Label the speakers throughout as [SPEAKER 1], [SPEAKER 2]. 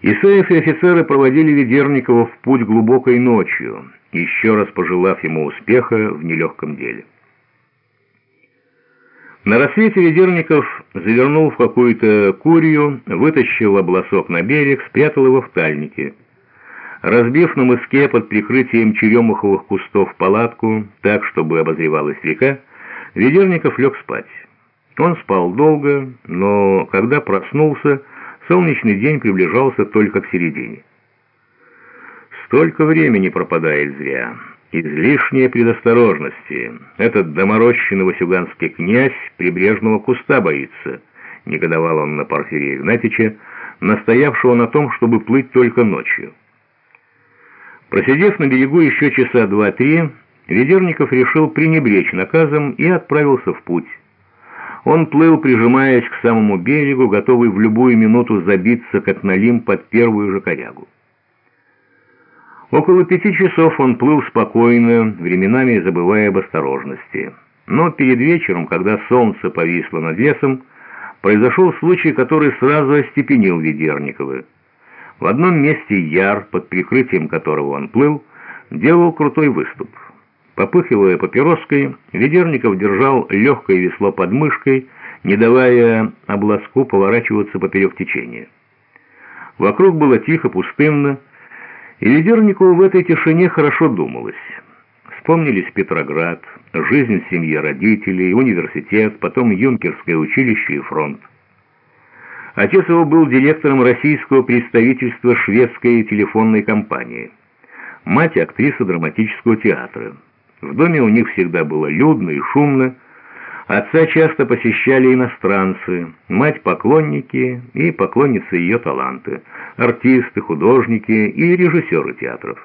[SPEAKER 1] Исаев и офицеры проводили Ведерникова в путь глубокой ночью, еще раз пожелав ему успеха в нелегком деле. На рассвете Ведерников завернул в какую-то курью, вытащил обласок на берег, спрятал его в тальнике. Разбив на мыске под прикрытием черемуховых кустов палатку, так, чтобы обозревалась река, Ведерников лег спать. Он спал долго, но когда проснулся, Солнечный день приближался только к середине. Столько времени пропадает зря. Излишние предосторожности. Этот доморощенный васюганский князь прибрежного куста боится. Негодовал он на Порфирия Игнатьича, настоявшего на том, чтобы плыть только ночью. Просидев на берегу еще часа два-три, Ведерников решил пренебречь наказом и отправился в путь. Он плыл, прижимаясь к самому берегу, готовый в любую минуту забиться, как налим, под первую же корягу. Около пяти часов он плыл спокойно, временами забывая об осторожности. Но перед вечером, когда солнце повисло над лесом, произошел случай, который сразу остепенил Ведерникова. В одном месте Яр, под прикрытием которого он плыл, делал крутой выступ. Попыхивая папироской, Ведерников держал легкое весло под мышкой, не давая обласку поворачиваться поперек течения. Вокруг было тихо, пустынно, и Ведерникову в этой тишине хорошо думалось. Вспомнились Петроград, жизнь в семье родителей, университет, потом юнкерское училище и фронт. Отец его был директором российского представительства шведской телефонной компании. Мать – актриса драматического театра. В доме у них всегда было людно и шумно. Отца часто посещали иностранцы, мать поклонники и поклонницы ее таланты, артисты, художники и режиссеры театров.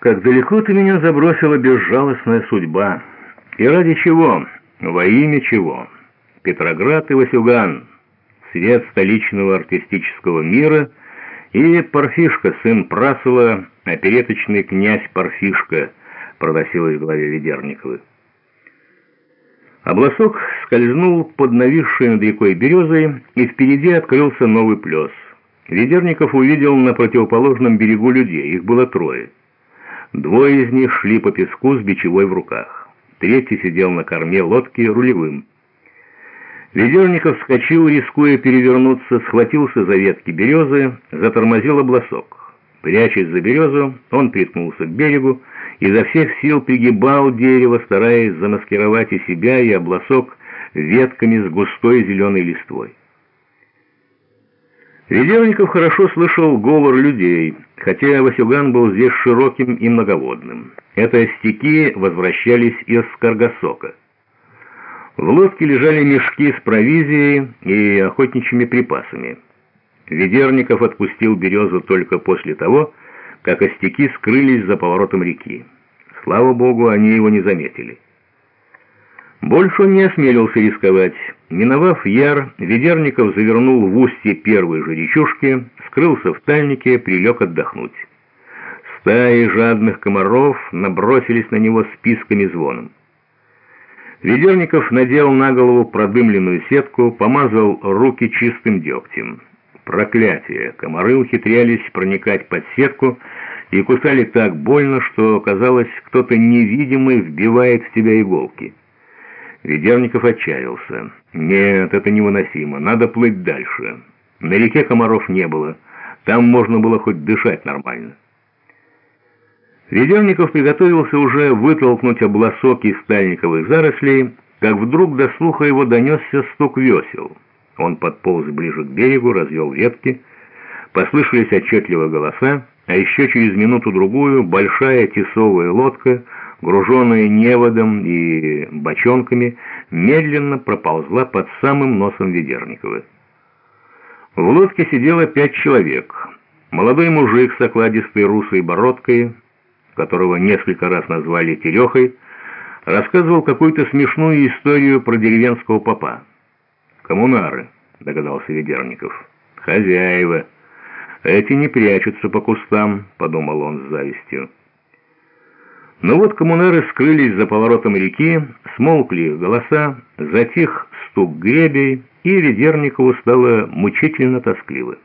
[SPEAKER 1] Как далеко ты меня забросила безжалостная судьба. И ради чего? Во имя чего? Петроград и Васюган, свет столичного артистического мира и Парфишка, сын Прасова, опереточный князь Парфишка – проносилось в голове Ведерниковой. Обласок скользнул под нависшей над рекой березой, и впереди открылся новый плес. Ведерников увидел на противоположном берегу людей, их было трое. Двое из них шли по песку с бичевой в руках. Третий сидел на корме лодки рулевым. Ведерников вскочил, рискуя перевернуться, схватился за ветки березы, затормозил обласок. Прячась за березу, он приткнулся к берегу, изо всех сил пригибал дерево, стараясь замаскировать и себя, и обласок ветками с густой зеленой листвой. Ведерников хорошо слышал говор людей, хотя Васюган был здесь широким и многоводным. Это стеки возвращались из Каргасока. В лодке лежали мешки с провизией и охотничьими припасами. Ведерников отпустил березу только после того, как остяки скрылись за поворотом реки. Слава богу, они его не заметили. Больше он не осмелился рисковать. Миновав яр, Ведерников завернул в устье первой же речушки, скрылся в тальнике, прилег отдохнуть. Стаи жадных комаров набросились на него списками звоном. Ведерников надел на голову продымленную сетку, помазал руки чистым дегтем. Проклятие! Комары ухитрялись проникать под сетку и кусали так больно, что, казалось, кто-то невидимый вбивает в тебя иголки. Ведерников отчаялся. «Нет, это невыносимо. Надо плыть дальше. На реке комаров не было. Там можно было хоть дышать нормально». Ведерников приготовился уже вытолкнуть обласок из стальниковых зарослей, как вдруг до слуха его донесся стук весел. Он подполз ближе к берегу, развел ветки. Послышались отчетливо голоса, а еще через минуту-другую большая тесовая лодка, груженная неводом и бочонками, медленно проползла под самым носом Ведерникова. В лодке сидело пять человек. Молодой мужик с окладистой русой бородкой, которого несколько раз назвали Терехой, рассказывал какую-то смешную историю про деревенского попа. «Коммунары», — догадался Ведерников. «Хозяева. Эти не прячутся по кустам», — подумал он с завистью. Но вот коммунары скрылись за поворотом реки, смолкли голоса, затих стук гребей, и Ведерникову стало мучительно тоскливо.